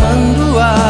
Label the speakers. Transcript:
Speaker 1: amando a